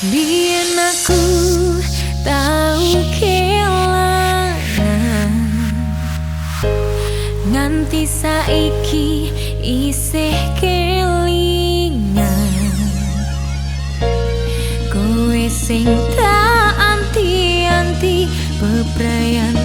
Bien aku tau kehilangan Nganti saiki isih kelingan. Kowe sing tak anti-anti peprayan